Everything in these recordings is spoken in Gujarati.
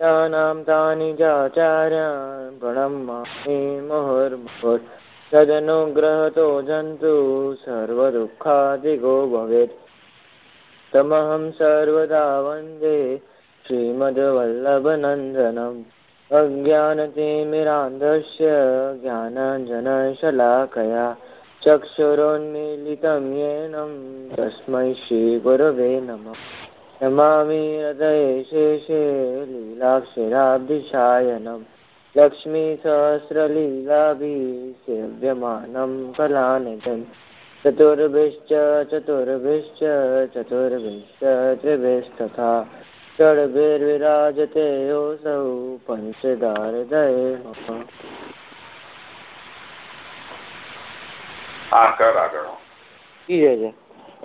तानां तानि चाचार्यान् प्रणमामि मुहुर्मुहुर् तदनुग्रहतो जन्तु सर्वदुःखादिगो भवेत् तमहं सर्वदा वन्दे श्रीमद्वल्लभनन्दनम् अज्ञानतिमिरान्धस्य ज्ञानाञ्जनशलाकया चक्षुरोन्मीलितं येन तस्मै श्रीगुरवे नमः नमामि हृदये शेषे लीलाक्षराब्धिशायनं लक्ष्मीसहस्रलीलाभिः सेव्यमानं कलानिधम् चतुर्भिश्च चतुर्भिश्च चतुर्भिश्च त्रिभिस्तथा षड्भिर्विराजते योऽसौ पञ्चदारदये मम अच्छी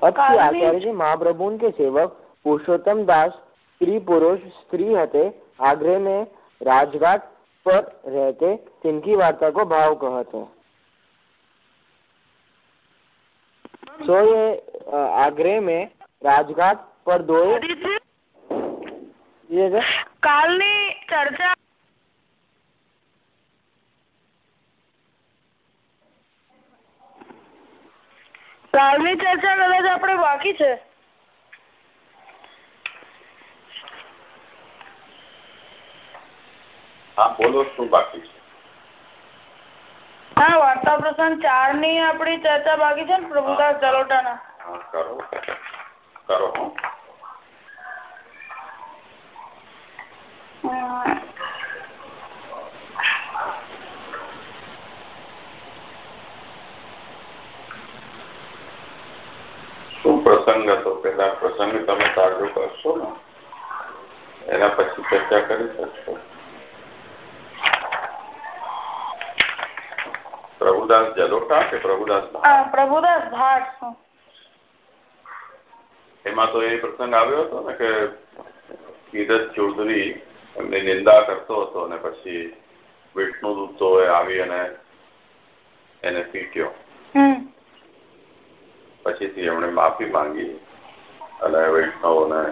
आचार्य जी महाप्रभु उनके सेवक पुरुषोत्तम दास स्त्री पुरुष स्त्री हते आगरे में राजघाट पर रहते तिनकी वार्ता को भाव कहते तो ये आगरे में રાજઘાટ પર દોય કાલની ચર્ચા કાલની ચર્ચા કદાચ આપણે બાકી છે હા બોલો શું બાકી છે? હા વાર્તા પ્રસંગ ચારની આપણી ચર્ચા બાકી છે ને પ્રભુદાસ જલોટા કરો કરો શું પ્રસંગ હતો? પેલા પ્રસંગ તમે તાજો કરશો ને? એના પછી ચર્ચા કરી શકશો? પ્રભુદાસ જલોટા કે પ્રભુદાસ પ્રભુદાસ ભાટ એમાં તો એ પ્રસંગ આવ્યો હતો ને કે ધીરજ ચૌધરી એમની નિંદા કરતો હતો અને પછી વિષ્ણુ દૂતો આવી અને એને પીટ્યો પછીથી એમણે માફી માંગી અને વૈષ્ણવોને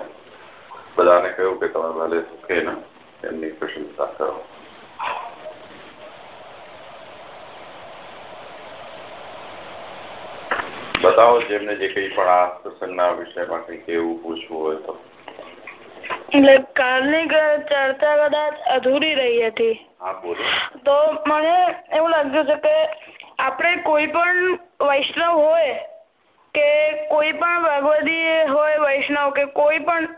બધાને કહ્યું કે તમે ભલે સુખે ને એમની પ્રશંસા કરો બતાવો જેમને જે કઈ પણ આ પ્રસંગના વિષયમાં કઈ કેવું પૂછવું હોય તો. એટલે કાલની ચર્ચા કદાચ અધૂરી રહી હતી. તો મને એવું લાગ્યું છે કે આપણે કોઈ પણ વૈષ્ણવ હોય કે કોઈ પણ ભગવદી હોય વૈષ્ણવ કે કોઈ પણ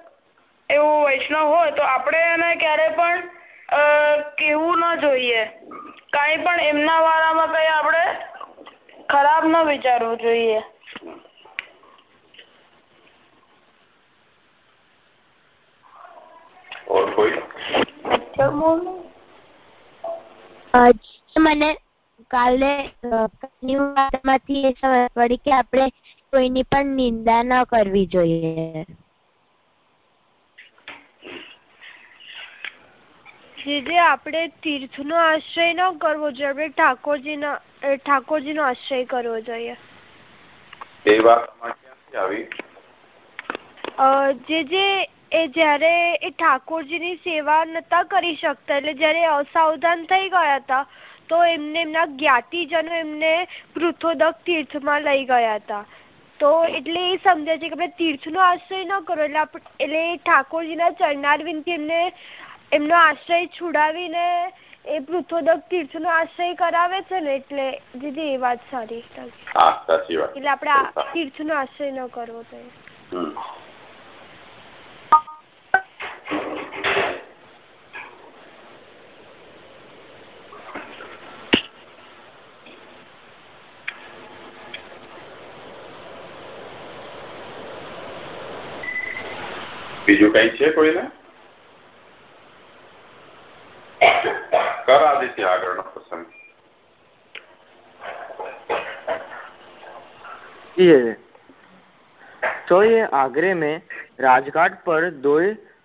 એવું વૈષ્ણવ હોય તો આપણે એને ક્યારે પણ કેવું ન જોઈએ. કઈ પણ એમના વાળામાં કઈ આપણે ખરાબ ન વિચારવું જોઈએ. મને કાલે માંથી એ સમજ પડી કે આપણે કોઈની પણ નિંદા ન કરવી જોઈએ. જે આપણે તીર્થ નો આશ્રય ન કરવો જોઈએ આપણે ઠાકોરજી નો ઠાકોરજી નો આશ્રય કરવો જોઈએ. જે જે એ જયારે એ ઠાકોરજીની સેવા નતા કરી શકતા એટલે જ્યારે અસાવધાન થઈ ગયા હતા તો એમને એમના જ્ઞાતિજનો એમને પૃથોદક તીર્થમાં લઈ ગયા હતા. તો એટલે એ સમજે છે કે આપણે તીર્થનો આશ્રય ન કરો એટલે એટલે ઠાકોરજીના ચરણારવિંદથી એમને એમનો આશ્રય છુડાવીને એ પૃથોદક તીર્થનો આશ્રય કરાવે છે ને એટલે દીદી એ વાત સારી એટલે આપણે તીર્થનો આશ્રય ન કરવો જોઈએ. બીજું કઈ છે કોઈને કર આદિત્ય આગળનો પ્રસંગ तो ये आगरे में राजघाट पर दो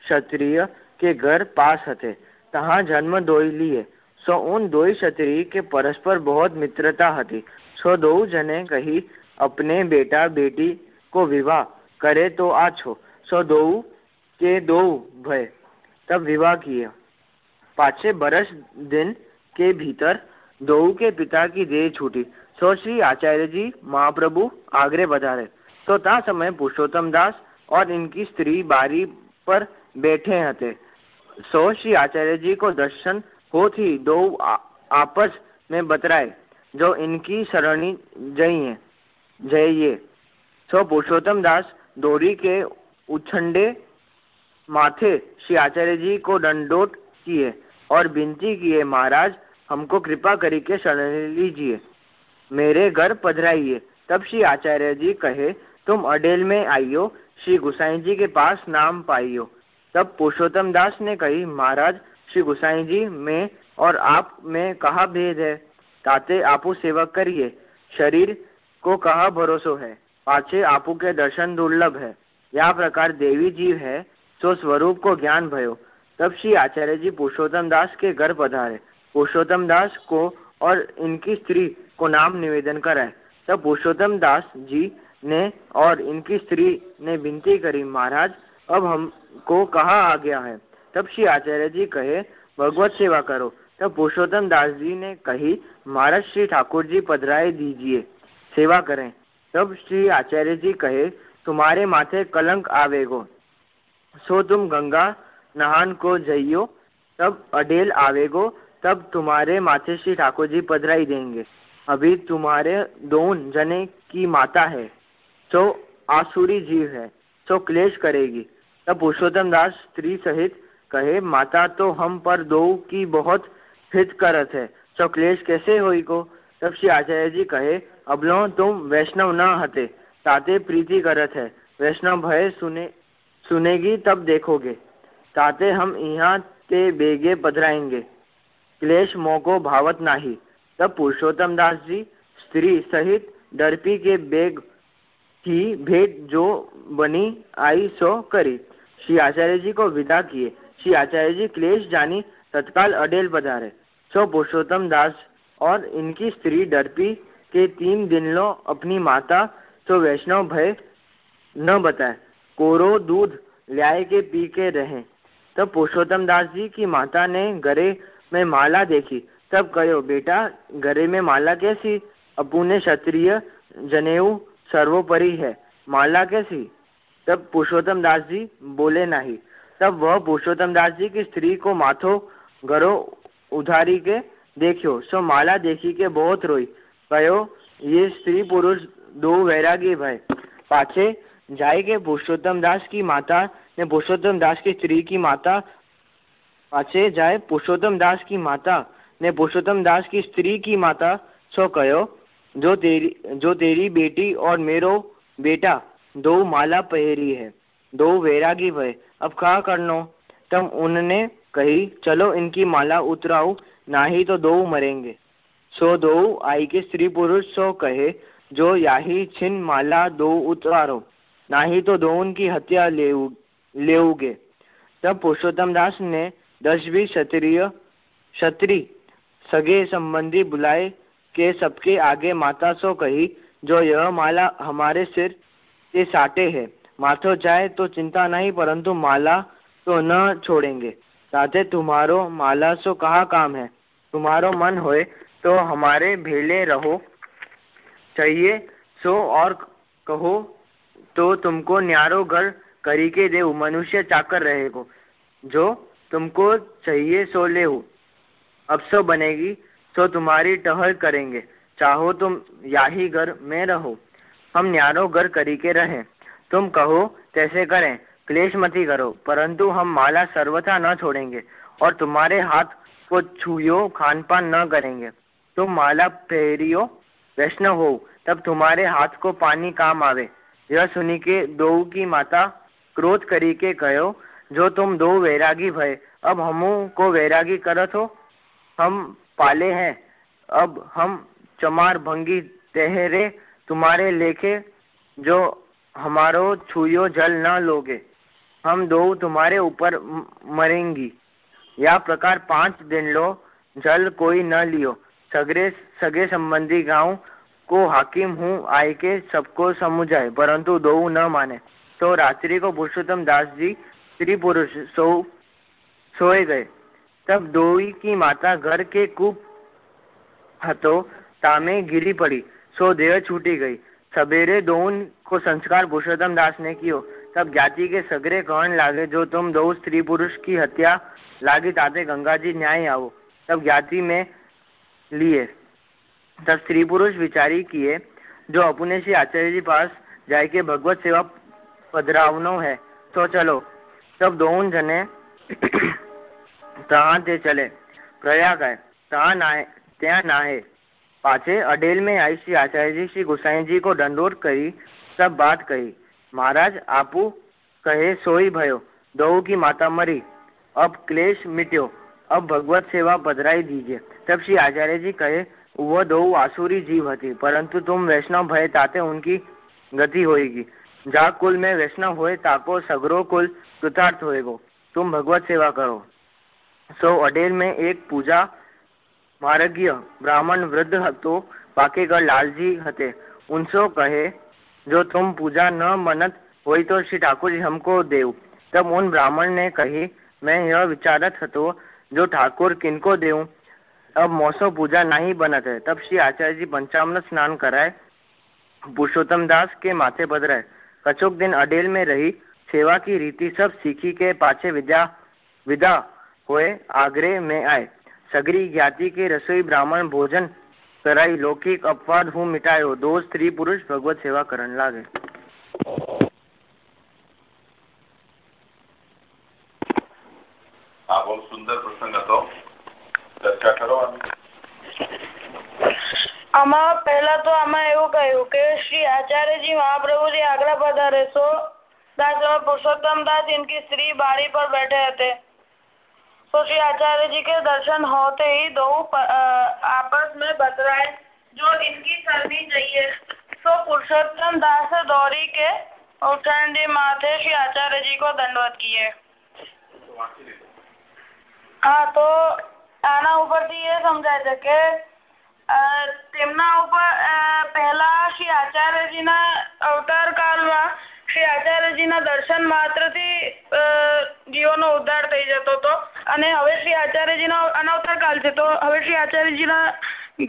क्षत्रिय के घर पास थे तहाँ जन्म दोई लिए सो उन दो क्षत्रिय के परस्पर बहुत मित्रता थी सो दो जने कही अपने बेटा बेटी को विवाह करे तो आछो सो दो के दो भय, तब विवाह किए पाँचे बरस दिन के भीतर दो के पिता की देह छूटी। सो श्री आचार्य जी महाप्रभु आगरे बधारे। तो ता समय पुरुषोत्तम दास और इनकी स्त्री बारी पर बैठे हते। सो श्री आचार्य जी को दर्शन हो थी दो आपस में बतराए, जो इनकी सरणी जइए जइए सो पुरुषोत्तम दास डोरी के उछंडे माथे श्री आचार्य जी को दंडोट किए और विनती किए, महाराज, हमको कृपा करी के शरण लीजिए। मेरे घर पधराइए। तब श्री आचार्य जी कहे, तुम अडेल में आइयो, श्री गुसाई जी के पास नाम पाइयो। तब पुरुषोत्तम दास ने कही, महाराज, श्री गुसाई जी में और आप में कहा भेद है? ताते आपू सेवक करिए। शरीर को कहा भरोसो है? पाछे आपू के दर्शन दुर्लभ है। या प्रकार देवी जीव है तो स्वरूप को ज्ञान भयो। तब श्री आचार्य जी पुरुषोत्तम दास के घर पधारे। पुरुषोत्तम दास को और इनकी स्त्री को नाम निवेदन कराए। तब पुरुषोत्तम दास जी ने और इनकी स्त्री ने विनती करी, महाराज, अब हमको कहा आ गया है? तब श्री आचार्य जी कहे, भगवत सेवा करो। तब पुरुषोत्तम दास जी ने कही, महाराज, श्री ठाकुर जी पधराए दीजिए, सेवा करें। तब श्री आचार्य जी कहे, तुम्हारे माथे कलंक आवेगो। सो तुम गंगा नहान को जइयो, तब अडेल आवेगो, तब तुम्हारे माथे श्री ठाकुर जी पधराई देंगे। अभी तुम्हारे दोन जने की माता है, जो आसुरी जीव है, जो क्लेश करेगी। तब पुरुषोत्तम दास स्त्री सहित कहे, माता तो हम पर दो की बहुत हित करत है जो क्लेश कैसे होई को तब श्री आचार्य जी कहे, अबलो, तुम वैष्णव न हते ताते प्रीति करत है। वैष्णव भय सुने सुनेगी तब देखोगे। ताते हम यहाँ ते बेगे पधराएँगे। क्लेश मोको भावत नाही। तब पुरुषोत्तम दास जी स्त्री सहित डरपी के बेग की भेंट जो बनी आई सो करी। श्री आचार्य जी को विदा किए। श्री आचार्य जी क्लेश जानी तत्काल अडेल पधारे। सो पुरुषोत्तम दास और इनकी स्त्री डरपी के तीन दिन लो अपनी माता तो वैष्णव भय न बताए। कोरो दूध ल्याए के पी के रहे। तब पुरुषोत्तम दास जी की माता ने गरे में माला देखी। तब कहो, बेटा, गरे में माला कैसी? अपू ने क्षत्रिय जनेऊ सर्वोपरि है। माला कैसी? तब पुरुषोत्तम दास जी बोले नहीं। तब वह पुरुषोत्तम दास जी की स्त्री को माथो गरो उधारी के देखियो। सो माला देखी के बहुत रोई। कहो, ये स्त्री पुरुष दो वैरागी भय। पाछे जाए के पुरुषोत्तम दास की माता ने पुरुषोत्तम दास की स्त्री की माता पाछे जाए पुरुषोत्तम दास की माता ने पुरुषोत्तम दास की स्त्री की माता सो कहो जो तेरी जो तेरी बेटी और मेरो बेटा दो माला पहरी है दो वैरागी भय अब कहा करनो तब उनने कही चलो इनकी माला उतराओ ना ही तो दो मरेंगे सो दो आई के स्त्री पुरुष सो कहे जो याही छिन माला दो उतारो ना ही तो दो उनकी हत्या ले लेउगे तब पुरुषोत्तम दास ने दस भी क्षत्रिय क्षत्रि सगे संबंधी बुलाए के सबके आगे माता सो कही, जो यह माला हमारे सिर के साटे है, माथो जाए तो चिंता नहीं, परंतु माला तो न छोड़ेंगे। साथे तुम्हारो माला सो कहा काम है? तुम्हारो मन होए तो हमारे भेले रहो। चाहिए सो और कहो तो तुमको न्यारो घर करी के दे मनुष्य चाकर रहेगो। जो तुमको चाहिए सो ले अब सो बनेगी तो तुम्हारी टहल करेंगे। चाहो तुम याही घर में रहो। हम न्यारो घर करी के रहें। तुम कहो कैसे करें, क्लेश मती करो, परंतु हम माला सर्वथा न छोड़ेंगे और तुम्हारे हाथ को छुयो खान पान न करेंगे। तुम माला पहरियो, वैष्णव हो, तब तुम्हारे हाथ को पानी काम आवे। यह सुनी के दो की माता क्रोध करी के कहो, जो तुम दो वैरागी भय, अब हमू को वैरागी करत हो? हम पाले हैं, अब हम चमार भंगी तेहरे तुम्हारे लेखे, जो हमारो छुयो जल न लोगे। हम दो तुम्हारे ऊपर मरेंगी। या प्रकार पाँच दिन लो, जल कोई न लियो। सगरे, सगे संबंधी गाँव को हाकिम हूँ आय के सबको समझाए, परंतु दो न माने। तो रात्रि को पुरुषोत्तम दास जी स्त्री पुरुष सो, सोए गए। तब दोई की माता घर के कूप हतो तामे गिरी पड़ी, सो देह छूटी गई। सवेरे दोन को संस्कार पुरुषोत्तम दास ने कियो। तब ज्ञाति के सगरे कहन लागे, जो तुम दो स्त्री पुरुष की हत्या लागी, ताते गंगा जी न्याय आओ। तब ज्ञाति में लिए। तब स्त्री पुरुष विचारी किए जो अपने श्री आचार्य जी पास जाए के भगवत सेवा पधरावनो है तो चलो तब दोन जने ત્યાં તે ચલે પ્રયાગ આય ત્યાં નાય ત્યાં નાહે पाछे अडेल में आई श्री आचार्य जी श्री गोसाई जी को दंडोत करी सब बात कही महाराज आपू कहे सोई भयो दो की माता मरी अब क्लेश मिट्यो अब भगवत सेवा पधराई दीजिए तब श्री आचार्य जी कहे वह दो आसुरी जीव थी परंतु तुम वैष्णव भय ताते उनकी गति होएगी जा कुल में वैष्णव होए ताको सगरो कुल कृतार्थ होएगो तुम भगवत सेवा करो सो अडेल में एक पूजा માર્ગીય બ્રાહ્મણ વૃદ્ધ હતો બાકીગઢ लालजी हते उनसो कहे जो तुम पूजा न मनत होई तो श्री ठाकुर जी हमको देव तब उन ब्राह्मण ने कही मैं यह विचारत हतो जो ठाकुर किनको देव अब मौसो पूजा नहीं बनत है तब श्री आचार्य जी पंचामृत स्नान कराए पुरुषोत्तम दास के माथे पधराए कचोक दिन अडेल में रही सेवा की रीति सब सीखी के पाछे विद्या विदा हुए आगरे में आए सगरी ज्ञाति के रसोई ब्राह्मण भोजन कराई लौकिक अपवाद हूँ मिटायो दो स्त्री पुरुष भगवत सेवा करन लागे આ બહુ સુંદર પ્રસંગ હતો ચર્ચા કરો આમાં પહેલા તો આમાં એવું કહ્યું કે શ્રી આચાર્યજી મહાપ્રભુજી આગ્રા પધારે સો दास पुरुषोत्तम दास इनकी स्त्री बाड़ी पर बैठे थे तो श्री आचार्य जी के दर्शन होते ही दो आपस में बतराए जो इनकी करनी चाहिए तो पुरुषोत्तम दास दौरी के ઉત્થાન जी माथे श्री आचार्य जी को दंडवत किए હા તો આના ઉપરથી એ સમજાય છે કે તેમના ઉપર પહેલા શ્રી આચાર્યજીના અવતાર કાળમાં શ્રી આચાર્યજીના દર્શન માત્રથી જીવોનો ઉદ્ધાર થઈ જતો હતો. અને હવે શ્રી આચાર્યજીનો અનવતાર કાળ છે, તો હવે શ્રી આચાર્યજીના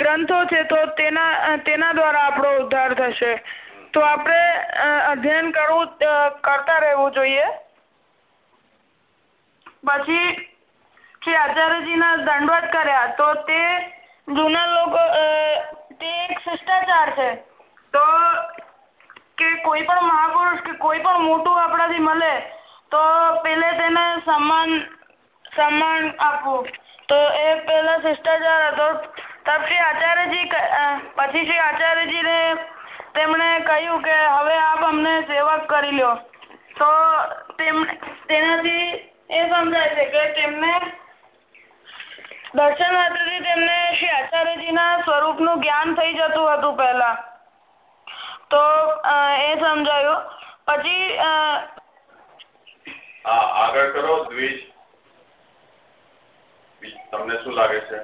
ગ્રંથો છે, તો તેના તેના દ્વારા આપણો ઉદ્ધાર થશે. તો આપણે અધ્યયન કરવું કરતા રહેવું જોઈએ. પછી શ્રી આચાર્યજીના દંડવત કર્યા, તો તે જૂના લોકો તે એક શિષ્ટાચાર છે. તો કે કોઈ પણ મહાપુરુષ કે કોઈ પણ મોટું આપણાથી મળે, તો પેલે તેને સન્માન સન્માન આપવું. તો એ પેલા શિષ્ટાચાર હતો. શ્રી આચાર્યજી પછી શ્રી આચાર્યજીને તેમણે કહ્યું કે હવે આપ અમને સેવક કરી લ્યો. તો તેનાથી એ સમજાય છે કે તેમને દર્શન માત્રથી તેમને શ્રી આચાર્યજીના સ્વરૂપનું જ્ઞાન થઈ જતું હતું પહેલા. તો એ સમજાયું. પછી આગળ કરો દ્વિજ. તમને શું લાગે છે?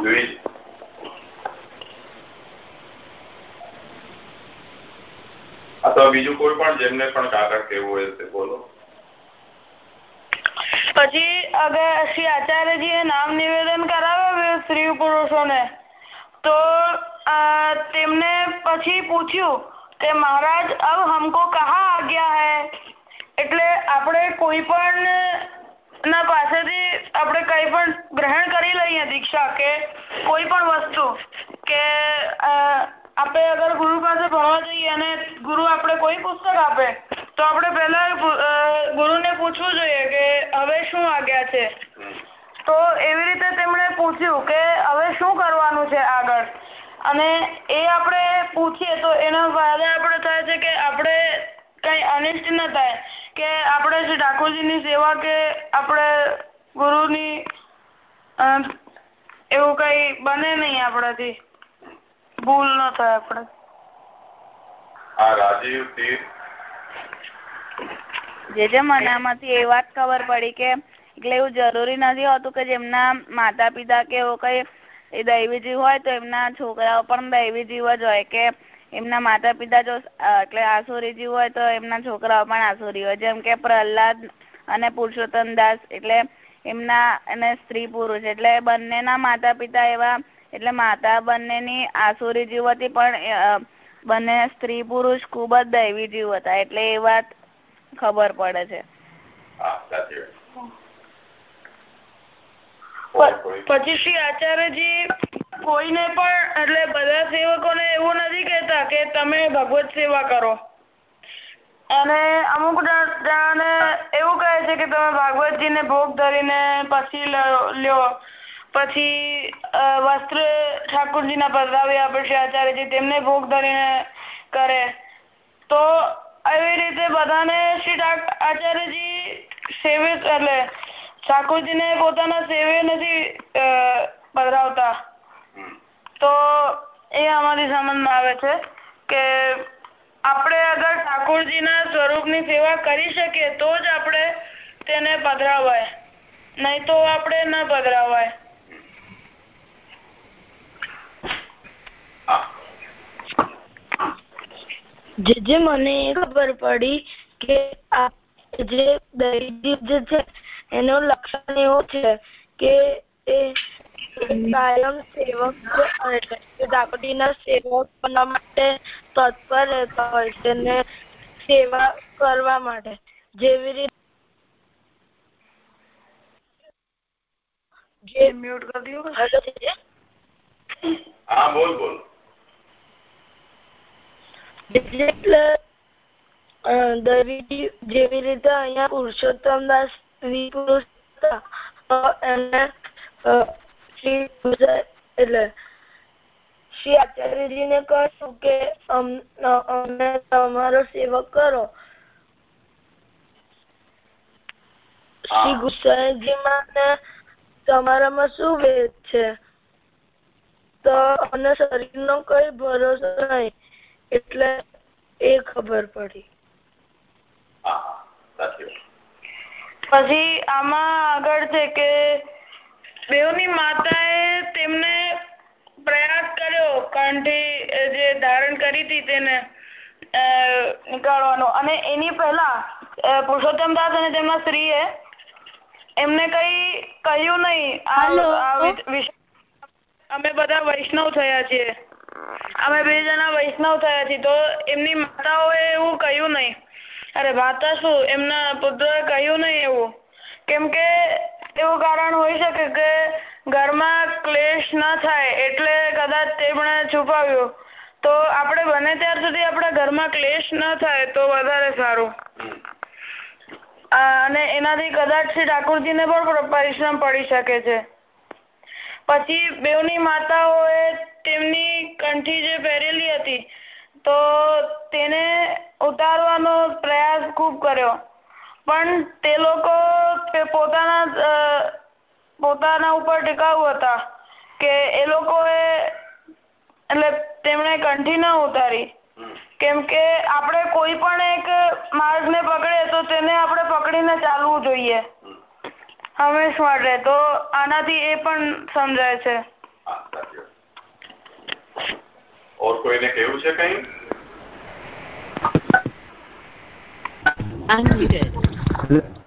દ્વિજ. અથવા બીજું કોઈ પણ જેમને પણ કાગળ કેવું હોય તે બોલો. પછી અગર શ્રી આચાર્યજી એ નામ નિવેદન કરાવ્યું સ્ત્રી પુરુષોને, તો તેમને પછી પૂછ્યું કે મહારાજ, અબ હમકો કહા આજ્ઞા હૈ? એટલે આપણે કોઈ પણ ના પાસેથી આપણે કઈ પણ ગ્રહણ કરી લઈએ દીક્ષા કે કોઈ પણ વસ્તુ કે આપણે અગર ગુરુ પાસે ભણવા જઈએ અને ગુરુ આપણે કોઈ પુસ્તક આપે તો આપણે પહેલા ગુરુને પૂછવું જોઈએ કે હવે શું આજ્ઞા છે? તો એવી રીતે તેમણે પૂછ્યું કે હવે શું કરવાનું છે આગળ? અને એ આપણે પૂછીએ તો એના ફાયદા આપણે થાય છે કે આપણે કઈ અનિષ્ટ ન થાય, કે આપણે શ્રી ઠાકોરજીની સેવા કે આપણે ગુરુની એવું કઈ બને નહીં આપણાથી. ભૂલ ન થાય આપણે. જે જે મનામાંથી એ વાત ખબર પડી કે એટલે એવું જરૂરી નથી હોતું કે જેમના માતા પિતા કે એવું કઈ એ દૈવી જીવ હોય તો એમના છોકરાઓ પણ દૈવી જીવ જ હોય કે એમના માતા પિતા જો એટલે આસુરી જીવ હોય તો એમના છોકરાઓ પણ આસુરી હોય. જેમ કે પ્રહલાદ અને પુરુષોત્તમ દાસ એટલે એમના અને સ્ત્રી પુરુષ એટલે બંનેના માતા પિતા એવા એટલે માતા બંનેની આસુરી જીવ હતી પણ બંને સ્ત્રી પુરુષ ખૂબ જ દૈવી જીવ હતા. એટલે એ વાત ખબર પડે છે. પછી શ્રી આચાર્યજી કોઈને પણ એટલે બધા સેવકોને એવું નથી કેતા કે તમે ભગવત સેવા કરો. અને અમુક જણાને એવું કહે છે કે તમે ભાગવતજી ને ભોગ ધરીને પછી લ્યો. પછી વસ્ત્ર ઠાકોરજી ના આપે છે આચાર્યજી તેમને ભોગ ધરીને કરે. તો એવી રીતે બધાને શ્રી આચાર્યજી સેવે એટલે ઠાકોરજી ને પોતાના સેવે નથી પધરાવતા. તો એ અમારી સમજમાં આવે છે કે આપણે અગર ઠાકોરજી ના સ્વરૂપ સેવા કરી શકીએ તો જ આપણે તેને પધરાવાય. નહીં તો આપણે ન પધરાવાય. જે જે મને ખબર પડી કે જે દરિદ્ર જે છે એનું લક્ષણ એવું છે કે એ કાયમ સેવક જાગૃતિના સેવક બનવા માટે તત્પર રહેતા હોય છે ને સેવા કરવા માટે. જેવી રીતે જે મ્યુટ કરી હા બોલ બોલ. દૈવી જેવી રીતે અહીંયા પુરુષોત્તમ દાસ પુરુષ એમને શ્રી એટલે શ્રી આચાર્યજી ને કહ્યું કે અમને તમારો સેવક કરો. શ્રી ગુસાઈજી માં તમારામાં શું ભેદ છે? તો અમને શરીર નો કઈ ભરોસો નહીં. એટલે એ ખબર પડી. પછી આમાં આગળ છે કે બેઉની માતાએ તેમને પ્રયાસ કર્યો કંઠી જે ધારણ કરી હતી તેને નીકાળવાનો. અને એની પહેલા પુરુષોત્તમ દાસ અને તેમના સ્ત્રીએ એમને કઈ કહ્યું નહીં. અમે બધા વૈષ્ણવ થયા છીએ. અમે બે જણા વૈષ્ણવ થયા છીએ તો એમની માતાઓએ એવું કહ્યું નહીં. અરે માતા શું? એમના પુત્ર કહ્યું નહીં એવું. કેમ કે એવું કારણ હોઈ શકે કે ઘરમાં ક્લેશ ન થાય એટલે કદાચ તેમણે છુપાવ્યું. તો આપણે બને ત્યાર સુધી આપણા ઘરમાં ક્લેશ ન થાય તો વધારે સારું. અને એનાથી કદાચ શ્રી ઠાકોરજીને પણ પરિશ્રમ પડી શકે છે. પછી બેવની માતાઓએ તેમની કંઠી જે પહેરેલી હતી તો તેને ઉતારવાનો પ્રયાસ ખૂબ કર્યો. પણ તે લોકો પોતાના પોતાના ઉપર ટીકાઉ હતા કે એ લોકોએ એટલે તેમણે કંઠી ન ઉતારી. કેમ કે આપણે કોઈ પણ એક માર્ગ ને પકડે તો તેને આપણે પકડીને ચાલવું જોઈએ. હંમેશ માટે તો આનાથી એ પણ સમજાય છે. ઓર કોઈને કેવું છે કઈ?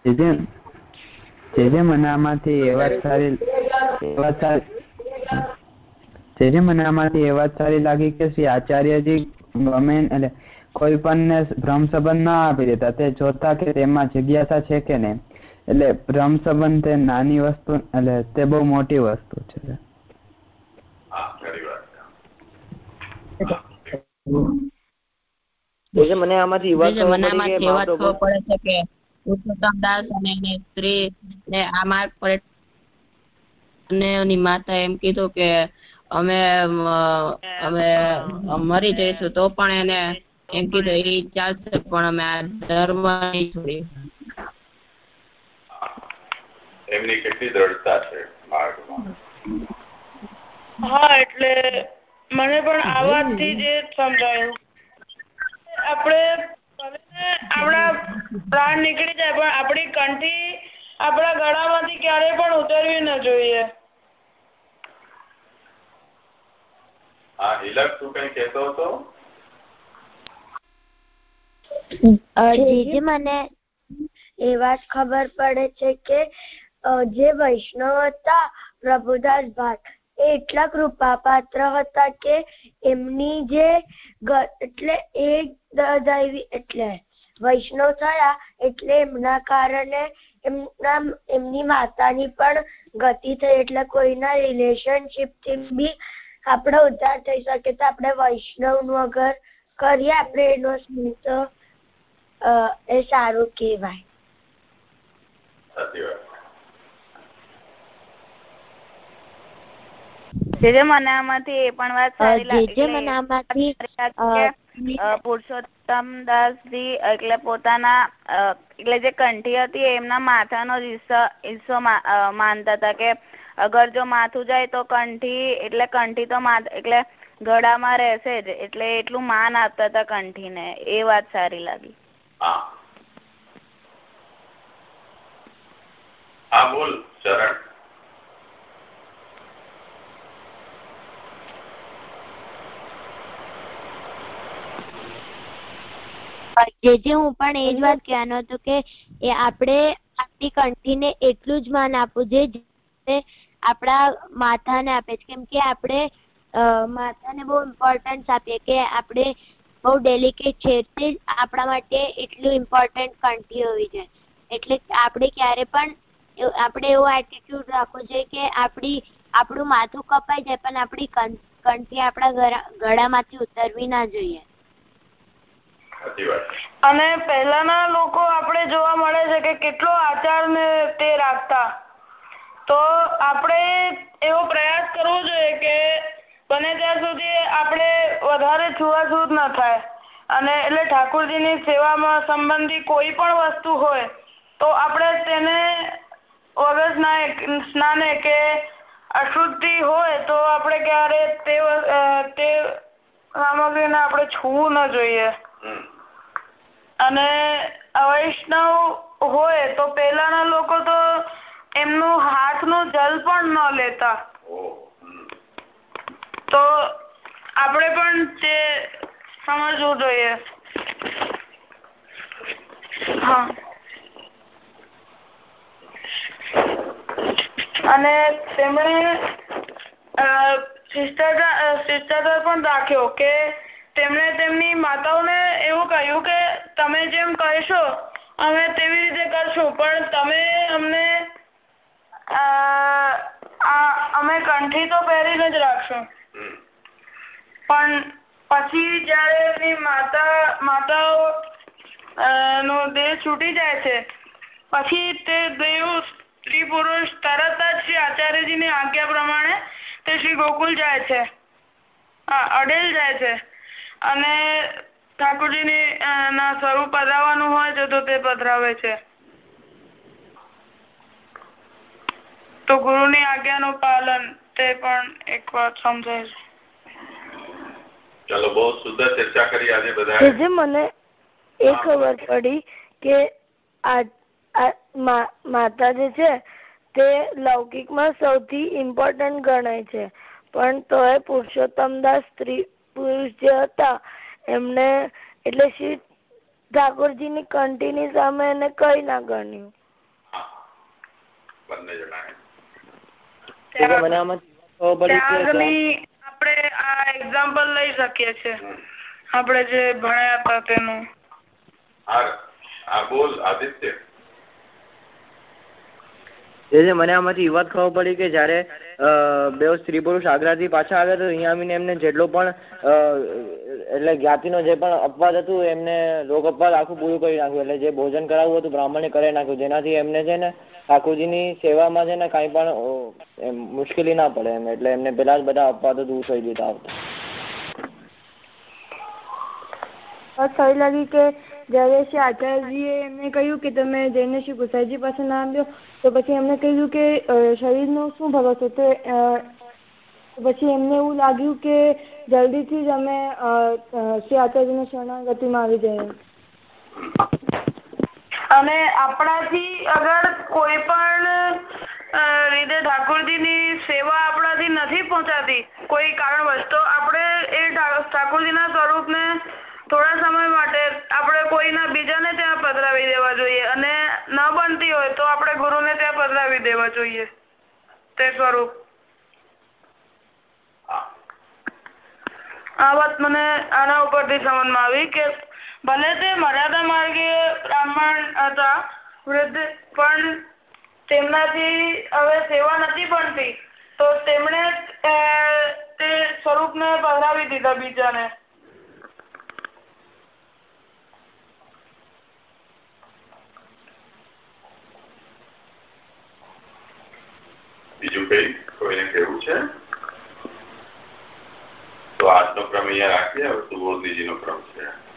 જે જે મને આમાંથી એ વાત સારી એ વાત સારી જે જે મને આમાંથી એ વાત સારી લાગી કે શ્રી આચાર્યજી ગમે એટલે કોઈ પણ ને ભ્રમ સંબંધ ના આપી દેતા તે જોતા કે તેમાં જિજ્ઞાસા છે કે નહીં? એટલે ભ્રમ સંબંધ તે નાની વસ્તુ એટલે તે બહુ મોટી વસ્તુ છે. મને આમાંથી પડે છે કે પુરુષોત્તમ દાસ અને એની સ્ત્રી ને આ માર્ગ પર અને એની માતા એમ કીધું કે અમે અમે મરી જઈશું તો પણ એને એમ કીધું એ ચાલશે પણ અમે આ ધર્મ નહીં છોડી. એમની કેટલી દ્રઢતા છે માર્ગમાં હા એટલે મને પણ આ વાતથી જ સમજાયું. આપણે આપણા પ્રાણ નીકળી જાય પણ આપણી કંઠી આપણા ગળામાંથી ક્યારે પણ ઉતરવી ન જોઈએ. હા હિલક તું કઈ કેતો હતો? જે મને એ વાત ખબર પડે છે કે જે વૈષ્ણવ હતા, પ્રભુદાસ ભાટ એ એટલા કૃપા પાત્ર હતા કે એમની જે એટલે એ દૈવી એટલે વૈષ્ણવ થયા એટલે એમના કારણે એમના, એમની માતાની પણ ગતિ થઈ એટલે કોઈના રિલેશનશિપથી બી આપણે ઉદ્ધાર થઈ શકે તો આપણે વૈષ્ણવનું અગર કરીએ, આપણે એનો સ્મિત એ સારું કહેવાય. સાચી મને એ પણ વાત સારી લાગી પુરુષોત્તમ દાસજી એટલે પોતાના એટલે જે કંઠી હતી એમના માથાનો હિસ્સો માનતા હતા કે અગર જો માથું જાય તો કંઠી એટલે કંઠી તો એટલે ગળામાં રહેશે જ એટલે એટલું માન આપતા હતા કંઠીને. એ વાત સારી લાગી. હા બોલ ચરણ. જે જે હું પણ એ જ વાત કહેવાનો હતો કે એ આપણે આપણી કંઠીને એટલું જ માન આપવું જોઈએ આપણા માથાને આપે છે. કેમ કે આપણે માથાને બહુ ઇમ્પોર્ટન્સ આપીએ કે આપણે બહુ ડેલિકેટ છે તે આપણા માટે એટલું ઇમ્પોર્ટન્ટ કંઠી હોવી જોઈએ. એટલે આપણે ક્યારે પણ આપણે એવો એટીટ્યુડ રાખવો જોઈએ કે આપણી, આપણું માથું કપાઈ જાય પણ આપણી કંઠી આપણા ગળામાંથી ઉતરવી ના જોઈએ. અને પહેલાના લોકો આપણે જોવા મળે છે કે કેટલો આચાર ને તે રાખતા. તો આપણે એવો પ્રયાસ કરવો જોઈએ કે બને ત્યાં સુધી આપણે વધારે છૂવાછૂત ન થાય. અને એટલે ઠાકોરજીની સેવામાં સંબંધી કોઈ પણ વસ્તુ હોય તો આપણે તેને વગર સ્નાને કે અશુદ્ધિ હોય તો આપણે ક્યારે તે તે સામગ્રીને આપણે છૂવું ન જોઈએ. અને અવૈષ્ણવ હોય તો પહેલાના લોકો તો એમનું હાથનું જલ પણ ન લેતા. તો આપણે પણ તે સમજવું જોઈએ. હા. અને તેમણે શિષ્ટાચાર પણ રાખ્યો કે તેમણે તેમની માતાઓને એવું કહ્યું કે તમે જેમ કહેશો, અમે તેવી રીતે કરશું, પણ તમે અમને અમે કંઠી તો પહેરીને જ રાખશું. પણ પછી જયારે એમની માતા, માતાઓ નો દેહ છૂટી જાય છે, પછી તે દેવ સ્ત્રી પુરુષ તરત જ શ્રી આચાર્યજી ની આજ્ઞા પ્રમાણે તે શ્રી ગોકુલ જાય છે. અડેલ જાય છે. અને ઠાકોરજી ની સ્વરૂપ પધરાવાનું હોય તો તે પધરાવે છે. તો ગુરુ ની આજ્ઞા નું પાલન તે પણ એક વાત સમજાય છે. ચલો બહુ સુંદર ચર્ચા કરી આજે બધા મને એ ખબર પડી કે માતા જે છે તે લૌકિકમાં સૌથી ઇમ્પોર્ટન્ટ ગણાય છે. પણ તોય પુરુષોત્તમ દાસ સ્ત્રી પુરુષ જે હતા એમને એટલે શ્રી ઠાકોરજી ની કંઠી ની સામે એને કઈ ના ગણ્યું. આપણે આ એક્ઝામ્પલ લઈ શકીએ છીએ. આપણે જે ભણ્યા હતા તેનું. બોલ આદિત્ય. જે મને આમાંથી એ વાત ખબર પડી કે જ્યારે બે સ્ત્રી પુરુષ આગ્રાથી પાછા આવ્યા તો અહીંયા આવીને એમને જેટલો પણ એટલે જ્ઞાતિનો જે પણ અપવાદ હતું, એમને રોગ અપવાદ આખું પૂરું કરી નાખ્યું. એટલે જે ભોજન કરાવવું હતું, બ્રાહ્મણે કરી નાખ્યું. જેનાથી એમને છે ને, ઠાકોરજીની સેવામાં છે ને કાંઈ પણ મુશ્કેલી ના પડે એમ. એટલે એમને પેલા જ બધા અપવાદો દૂર થઈ દીધા આવતા કે જયારે શ્રી આચાર્યજીએ એમને કહ્યું કે તમે જઈને શ્રી ગુસાઈજી પાસે નામ લો તો પછી એમને કહ્યું કે શરીરનો શું ભરોસો તો પછી એમને એવું લાગ્યું કે જલ્દીથી જ અમે શ્રી આચાર્યજીની શરણાગતિમાં આવી જઈએ. અને આપણાથી અગર કોઈ પણ રીતે ઠાકોરજીની સેવા આપણાથી નથી પહોંચાતી, કોઈ કારણવશ, તો આપણે એ ઠાકોરજીના સ્વરૂપને થોડા સમય માટે આપણે કોઈના બીજાને ત્યાં પધરાવી દેવા જોઈએ અને ન બનતી હોય તો આપણે ગુરુને ત્યાં પધરાવી દેવા જોઈએ. તે સ્વરૂપ. આ વાત મને આના ઉપરથી સમજમાં આવી કે ભલે તે મર્યાદા માર્ગીય બ્રાહ્મણ હતા, વૃદ્ધ, પણ તેમનાથી હવે સેવા નથી બનતી, તો તેમણે તે સ્વરૂપને પધરાવી દીધા બીજાને. બીજું કઈ? કોઈને કેવું છે? તો આજનો ક્રમ અહીંયા રાખીએ. હવે સુબોધનીજી નો ક્રમ છે.